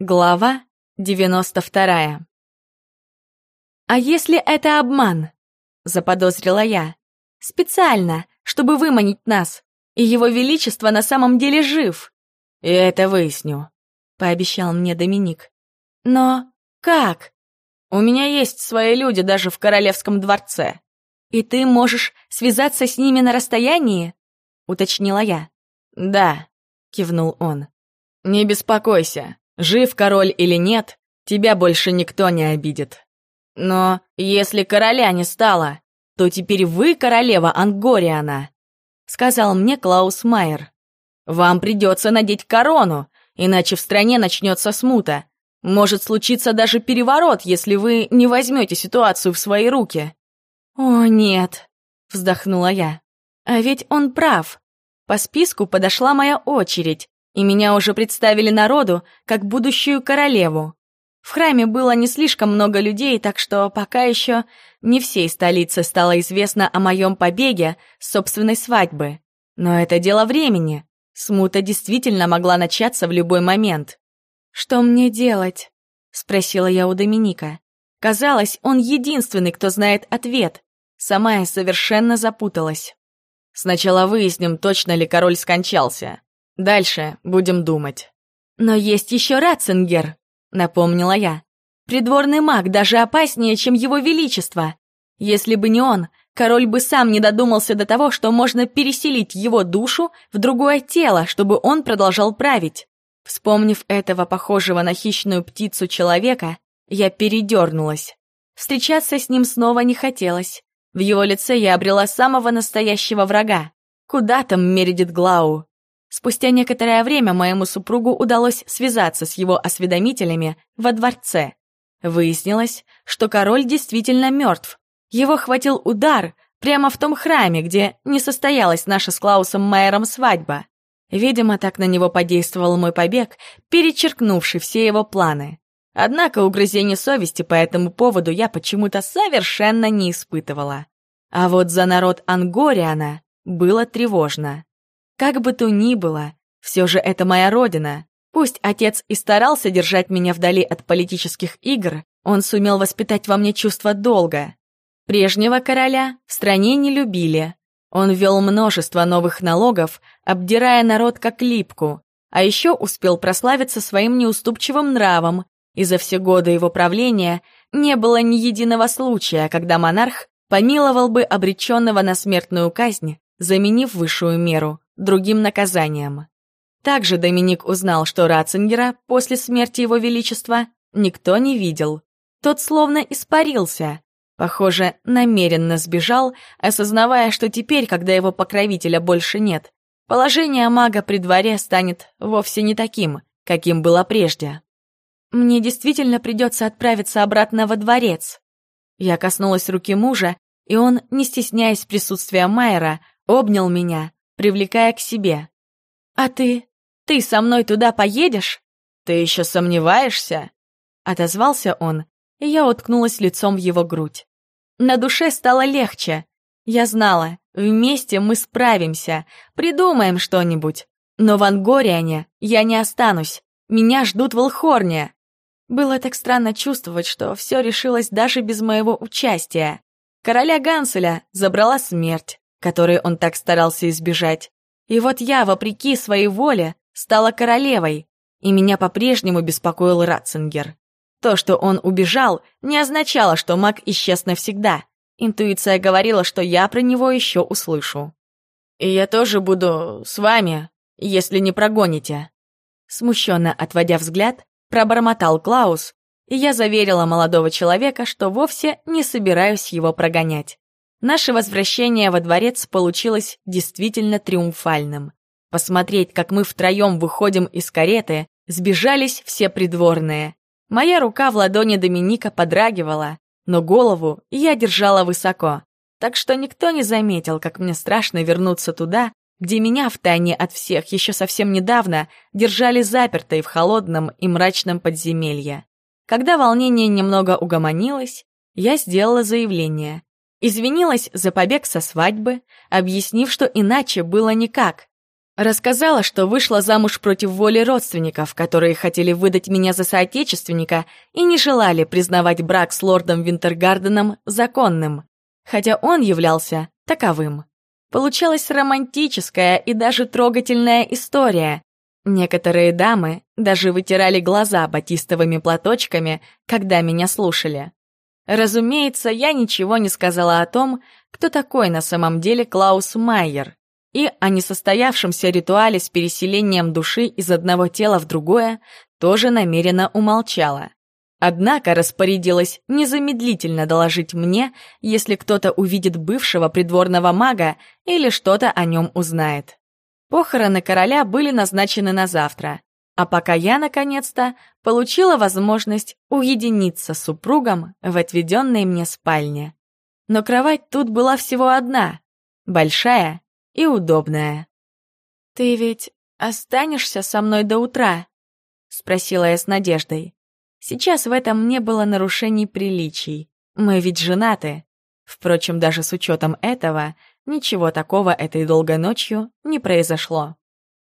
Глава 92 «А если это обман?» — заподозрила я. «Специально, чтобы выманить нас. И его величество на самом деле жив». «И это выясню», — пообещал мне Доминик. «Но как?» «У меня есть свои люди даже в королевском дворце». «И ты можешь связаться с ними на расстоянии?» — уточнила я. «Да», — кивнул он. «Не беспокойся, Жив король или нет, тебя больше никто не обидит. Но если короля не стало, то теперь вы королева Ангориана, сказал мне Клаус Майер. Вам придется надеть корону, иначе в стране начнется смута. Может случиться даже переворот, если вы не возьмете ситуацию в свои руки. О, нет, вздохнула я. А ведь он прав. По списку подошла моя очередь, и меня уже представили народу как будущую королеву. В храме было не слишком много людей, так что пока еще не всей столице стало известно о моем побеге с собственной свадьбы. Но это дело времени. Смута действительно могла начаться в любой момент. «Что мне делать?» — спросила я у Доминика. Казалось, он единственный, кто знает ответ. Сама я совершенно запуталась. «Сначала выясним, точно ли король скончался», Дальше будем думать. Но есть еще Ратцингер, напомнила я. Придворный маг даже опаснее, чем его величество. Если бы не он, король бы сам не додумался до того, что можно переселить его душу в другое тело, чтобы он продолжал править. Вспомнив этого похожего на хищную птицу человека, я передернулась. Встречаться с ним снова не хотелось. В его лице я обрела самого настоящего врага. Куда там Мередит Глау? Спустя некоторое время моему супругу удалось связаться с его осведомителями во дворце. Выяснилось, что король действительно мертв. Его хватил удар прямо в том храме, где не состоялась наша с Клаусом Майером свадьба. Видимо, так на него подействовал мой побег, перечеркнувший все его планы. Однако угрызений совести по этому поводу я почему-то совершенно не испытывала. А вот за народ Ангориана было тревожно. Как бы то ни было, все же это моя родина. Пусть отец и старался держать меня вдали от политических игр, он сумел воспитать во мне чувство долга. Прежнего короля в стране не любили. Он ввел множество новых налогов, обдирая народ как липку, а еще успел прославиться своим неуступчивым нравом, и за все годы его правления не было ни единого случая, когда монарх помиловал бы обреченного на смертную казнь, заменив высшую меру другим наказанием. Также Доминик узнал, что Ратцингера после смерти его величества никто не видел. Тот словно испарился. Похоже, намеренно сбежал, осознавая, что теперь, когда его покровителя больше нет, положение мага при дворе станет вовсе не таким, каким было прежде. Мне действительно придется отправиться обратно во дворец. Я коснулась руки мужа, и он, не стесняясь присутствия Майера, обнял меня, привлекая к себе. «А ты? Ты со мной туда поедешь?» «Ты еще сомневаешься?» Отозвался он, и я уткнулась лицом в его грудь. На душе стало легче. Я знала, вместе мы справимся, придумаем что-нибудь. Но в Ангориане я не останусь, меня ждут в Элхорне. Было так странно чувствовать, что все решилось даже без моего участия. Короля Ганселя забрала смерть которой он так старался избежать. И вот я, вопреки своей воле, стала королевой, и меня по-прежнему беспокоил Ратцингер. То, что он убежал, не означало, что маг исчез навсегда. Интуиция говорила, что я про него еще услышу. «И я тоже буду с вами, если не прогоните». Смущенно отводя взгляд, пробормотал Клаус, и я заверила молодого человека, что вовсе не собираюсь его прогонять. Наше возвращение во дворец получилось действительно триумфальным. Посмотреть, как мы втроем выходим из кареты, сбежались все придворные. Моя рука в ладони Доминика подрагивала, но голову я держала высоко, так что никто не заметил, как мне страшно вернуться туда, где меня втайне от всех еще совсем недавно держали запертой в холодном и мрачном подземелье. Когда волнение немного угомонилось, я сделала заявление. Извинилась за побег со свадьбы, объяснив, что иначе было никак. Рассказала, что вышла замуж против воли родственников, которые хотели выдать меня за соотечественника и не желали признавать брак с лордом Винтергарденом законным, хотя он являлся таковым. Получалась романтическая и даже трогательная история. Некоторые дамы даже вытирали глаза батистовыми платочками, когда меня слушали. Разумеется, я ничего не сказала о том, кто такой на самом деле Клаус Майер, и о несостоявшемся ритуале с переселением души из одного тела в другое тоже намеренно умолчала. Однако распорядилась незамедлительно доложить мне, если кто-то увидит бывшего придворного мага или что-то о нем узнает. Похороны короля были назначены на завтра, а пока я, наконец-то, получила возможность уединиться с супругом в отведенной мне спальне. Но кровать тут была всего одна, большая и удобная. «Ты ведь останешься со мной до утра?» — спросила я с надеждой. Сейчас в этом не было нарушений приличий. Мы ведь женаты. Впрочем, даже с учетом этого, ничего такого этой долгой ночью не произошло.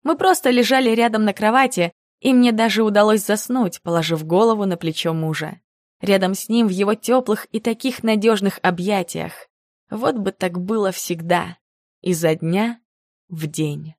Мы просто лежали рядом на кровати, и мне даже удалось заснуть, положив голову на плечо мужа. Рядом с ним в его теплых и таких надежных объятиях. Вот бы так было всегда изо дня в день.